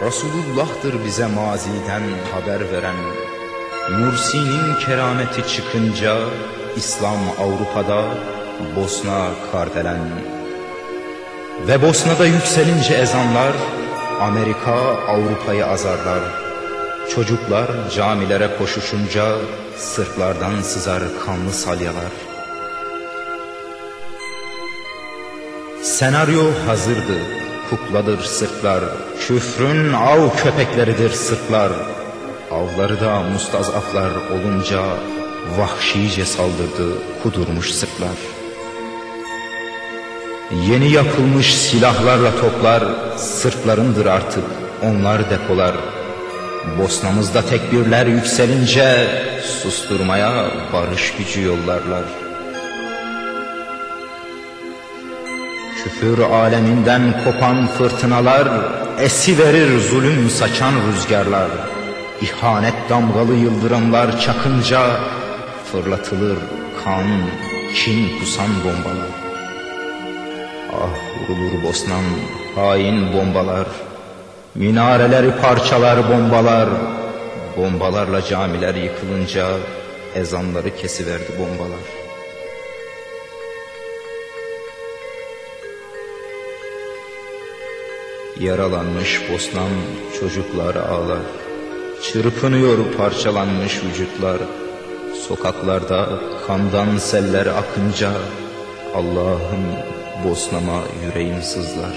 Resulullah'tır bize maziden haber veren. Nursi'nin kerameti çıkınca İslam Avrupa'da Bosna kardelen. Ve Bosna'da yükselince ezanlar Amerika Avrupa'yı azarlar. Çocuklar camilere koşuşunca Sırtlardan sızar kanlı salyalar. Senaryo hazırdı kukladır sırtlar. Küfrün av köpekleridir sırtlar. Avları da mustazaflar olunca Vahşice saldırdı kudurmuş sırtlar. Yeni yapılmış silahlarla toplar Sırtlarındır artık onlar depolar. Bosnamızda tekbirler yükselince Susturmaya barış gücü yollarlar Küfür aleminden kopan fırtınalar Esi verir zulüm saçan rüzgarlar. İhanet damgalı yıldırımlar çakınca Fırlatılır kan, kin kusan bombalar. Ah vurulur Bosnan hain bombalar Minareleri parçalar bombalar. Bombalarla camiler yıkılınca Ezanları kesiverdi bombalar Yaralanmış Bosnan çocuklar ağlar. Çırpınıyor parçalanmış vücutlar. Sokaklarda kandan seller akınca Allah'ım Bosna'ma yüreğim sızlar.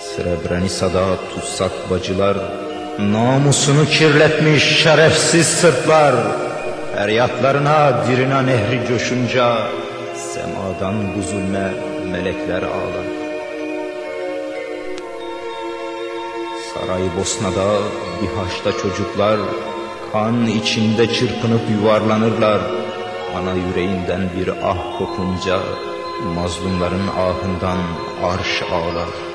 Srebrenica'da tutsak bacılar Namusunu kirletmiş şerefsiz sırtlar Feryatlarına dirina nehri coşunca Semadan bu zulme melekler ağlar Saraybosna'da bir haçta çocuklar kan içinde çırpınıp yuvarlanırlar. Ana yüreğinden bir ah kopunca mazlumların ahından arş ağlar.